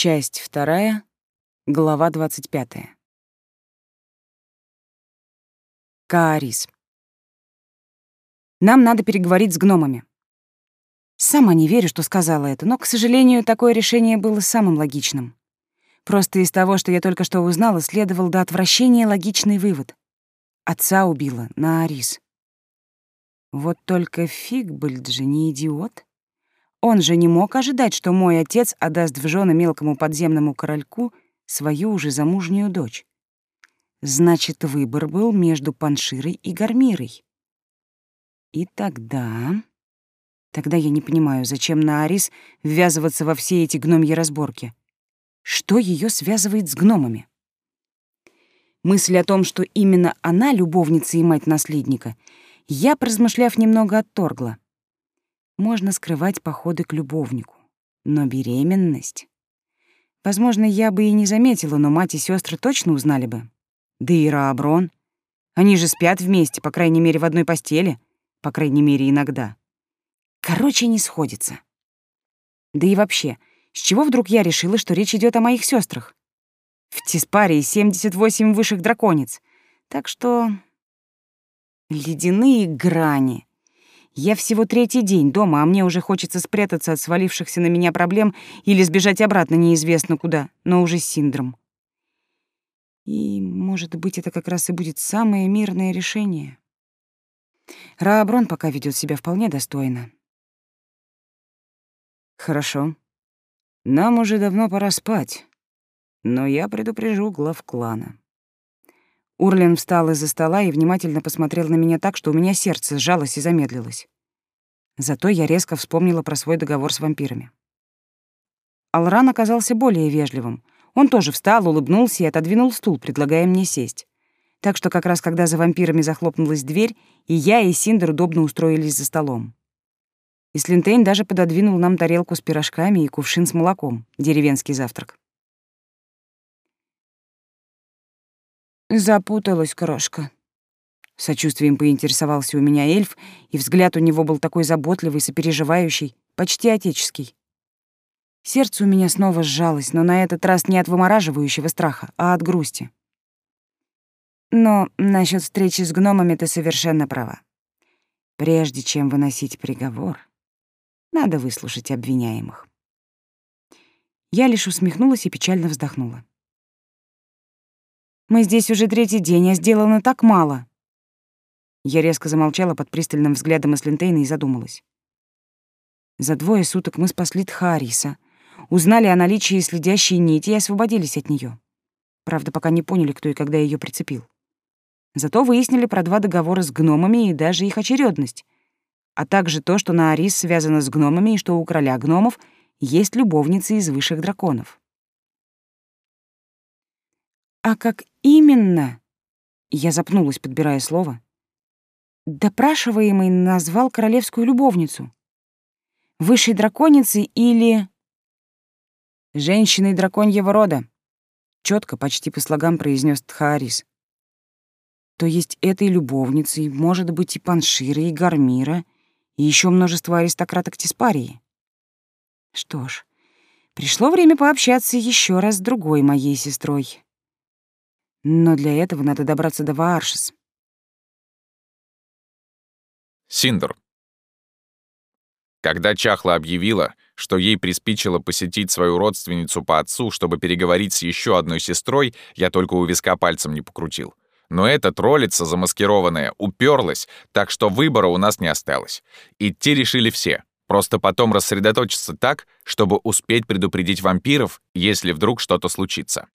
Часть вторая, глава двадцать пятая. Каарис. Нам надо переговорить с гномами. Сама не верю, что сказала это, но, к сожалению, такое решение было самым логичным. Просто из того, что я только что узнала, следовал до отвращения логичный вывод. Отца убила на Арис. Вот только Фигбальд же не идиот. Он же не мог ожидать, что мой отец отдаст в жены мелкому подземному корольку свою уже замужнюю дочь. Значит, выбор был между Панширой и Гармирой. И тогда... Тогда я не понимаю, зачем на Арис ввязываться во все эти гномьи разборки. Что ее связывает с гномами? Мысль о том, что именно она любовница и мать наследника, я, поразмышляв немного, отторгла. Можно скрывать походы к любовнику, но беременность... Возможно, я бы и не заметила, но мать и сестры точно узнали бы. Да и Рааброн. Они же спят вместе, по крайней мере, в одной постели. По крайней мере, иногда. Короче, не сходится. Да и вообще, с чего вдруг я решила, что речь идет о моих сестрах? В Тиспарии 78 высших драконец. Так что... Ледяные грани. Я всего третий день дома, а мне уже хочется спрятаться от свалившихся на меня проблем или сбежать обратно неизвестно куда, но уже с синдром. И, может быть, это как раз и будет самое мирное решение. Рааброн пока ведет себя вполне достойно. Хорошо. Нам уже давно пора спать, но я предупрежу глав клана. Урлин встал из-за стола и внимательно посмотрел на меня так, что у меня сердце сжалось и замедлилось. Зато я резко вспомнила про свой договор с вампирами. Алран оказался более вежливым. Он тоже встал, улыбнулся и отодвинул стул, предлагая мне сесть. Так что как раз когда за вампирами захлопнулась дверь, и я, и Синдер удобно устроились за столом. И Слинтейн даже пододвинул нам тарелку с пирожками и кувшин с молоком, деревенский завтрак. Запуталась крошка. Сочувствием поинтересовался у меня эльф, и взгляд у него был такой заботливый, сопереживающий, почти отеческий. Сердце у меня снова сжалось, но на этот раз не от вымораживающего страха, а от грусти. Но насчет встречи с гномами ты совершенно права. Прежде чем выносить приговор, надо выслушать обвиняемых. Я лишь усмехнулась и печально вздохнула. Мы здесь уже третий день, а сделано так мало. Я резко замолчала под пристальным взглядом Эслинтейна и задумалась. За двое суток мы спасли Тхаариса, узнали о наличии следящей нити и освободились от нее. Правда, пока не поняли, кто и когда ее прицепил. Зато выяснили про два договора с гномами и даже их очередность — а также то, что на Арис связано с гномами и что у короля гномов есть любовницы из высших драконов. А как именно? Я запнулась, подбирая слово. Допрашиваемый назвал королевскую любовницу. Высшей драконицей или... Женщиной драконьего рода. Четко, почти по слогам произнес Тхаарис. То есть этой любовницей может быть и Паншира, и Гармира, и еще множество аристократок Тиспарии. Что ж, пришло время пообщаться еще раз с другой моей сестрой. Но для этого надо добраться до Вааршис. Синдр. Когда Чахла объявила, что ей приспичило посетить свою родственницу по отцу, чтобы переговорить с еще одной сестрой, я только у виска пальцем не покрутил. Но эта троллица замаскированная уперлась, так что выбора у нас не осталось. Идти решили все. Просто потом рассредоточиться так, чтобы успеть предупредить вампиров, если вдруг что-то случится.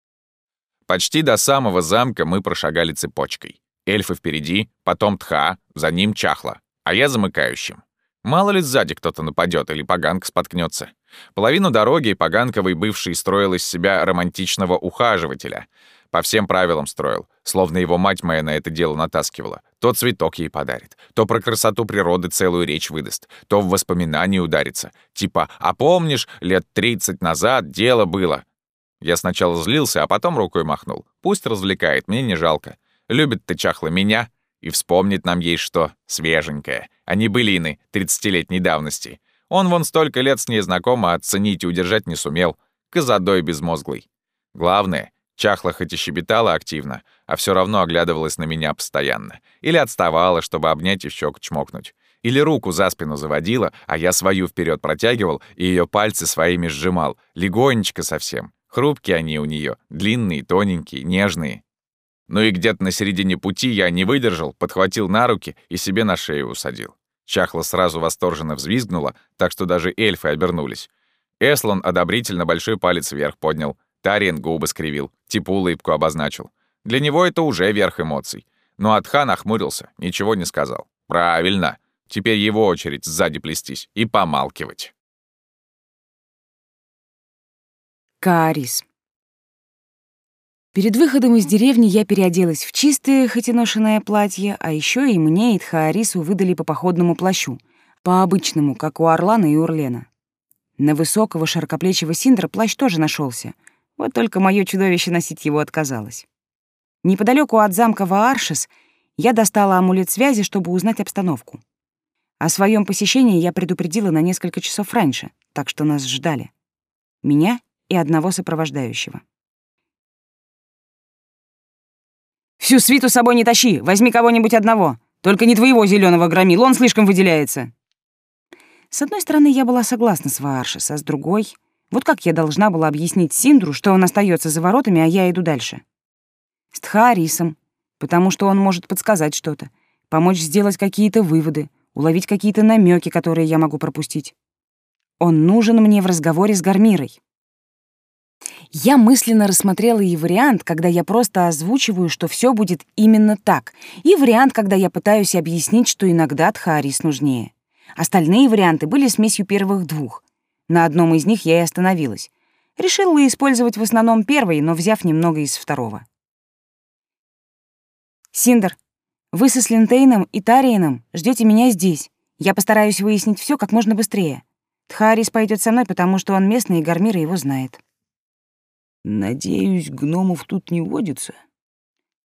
Почти до самого замка мы прошагали цепочкой. Эльфы впереди, потом Тха, за ним Чахла, а я замыкающим. Мало ли сзади кто-то нападет или поганка споткнется. Половину дороги поганковый бывший строил из себя романтичного ухаживателя — по всем правилам строил, словно его мать моя на это дело натаскивала. То цветок ей подарит, то про красоту природы целую речь выдаст, то в воспоминания ударится. Типа «А помнишь, лет тридцать назад дело было?» Я сначала злился, а потом рукой махнул. Пусть развлекает, мне не жалко. Любит ты чахло меня, и вспомнить нам есть что свеженькое, а не былины тридцатилетней давности. Он вон столько лет с ней знаком, а оценить и удержать не сумел. козадой безмозглый. Главное, чахла хоть и щебетала активно, а все равно оглядывалась на меня постоянно. Или отставала, чтобы обнять и в щеку чмокнуть. Или руку за спину заводила, а я свою вперед протягивал и ее пальцы своими сжимал, легонечко совсем. Хрупкие они у нее, длинные, тоненькие, нежные. Ну и где-то на середине пути я не выдержал, подхватил на руки и себе на шею усадил. Чахла сразу восторженно взвизгнула, так что даже эльфы обернулись. Эслон одобрительно большой палец вверх поднял. Тариен губы скривил, типа улыбку обозначил. Для него это уже верх эмоций. Но Атхан охмурился, ничего не сказал. Правильно. Теперь его очередь сзади плестись и помалкивать. Каарис. Перед выходом из деревни я переоделась в чистое, хоть и ношенное платье, а еще и мне и Тхаарису выдали по походному плащу, по обычному, как у Орлана и Урлена. На высокого широкоплечего Синдра плащ тоже нашелся, вот только мое чудовище носить его отказалось. Неподалеку от замка Вааршес я достала амулет связи, чтобы узнать обстановку. О своем посещении я предупредила на несколько часов раньше, так что нас ждали. Меня и одного сопровождающего. «Всю свиту с собой не тащи, возьми кого-нибудь одного. Только не твоего зеленого громил, он слишком выделяется». С одной стороны, я была согласна с Вааршес, а с другой... Вот как я должна была объяснить Синдру, что он остается за воротами, а я иду дальше? С Тхаарисом, потому что он может подсказать что-то, помочь сделать какие-то выводы, уловить какие-то намеки, которые я могу пропустить. Он нужен мне в разговоре с Гармирой. Я мысленно рассмотрела и вариант, когда я просто озвучиваю, что все будет именно так, и вариант, когда я пытаюсь объяснить, что иногда Тхаарис нужнее. Остальные варианты были смесью первых двух. На одном из них я и остановилась. Решила использовать в основном первый, но взяв немного из второго. «Синдер, вы со Слинтейном и Тариеном ждете меня здесь. Я постараюсь выяснить все как можно быстрее. Тхарис пойдет со мной, потому что он местный, и Гармира его знает. Надеюсь, гномов тут не водится.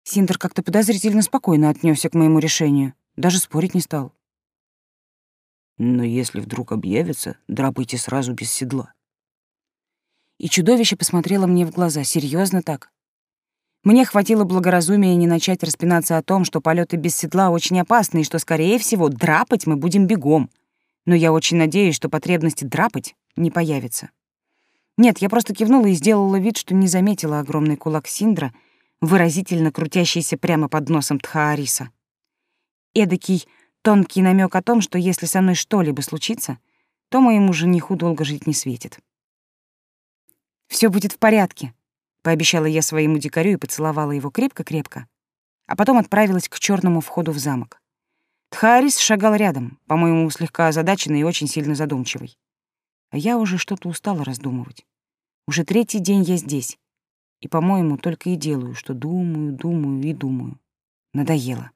Синдер как-то подозрительно спокойно отнесся к моему решению. Даже спорить не стал. Но если вдруг объявится, драпайте сразу без седла. И чудовище посмотрело мне в глаза, серьезно так. Мне хватило благоразумия не начать распинаться о том, что полеты без седла очень опасны и что, скорее всего, драпать мы будем бегом. Но я очень надеюсь, что потребности драпать не появится. Нет, я просто кивнула и сделала вид, что не заметила огромный кулак Синдра, выразительно крутящийся прямо под носом Тхаариса. Эдакий тонкий намек о том, что если со мной что-либо случится, то моему жениху долго жить не светит. Все будет в порядке», пообещала я своему дикарю и поцеловала его крепко-крепко, а потом отправилась к черному входу в замок. Тхарис шагал рядом, по-моему, слегка озадаченный и очень сильно задумчивый. А я уже что-то устала раздумывать. Уже третий день я здесь, и, по-моему, только и делаю, что думаю, думаю и думаю. Надоело.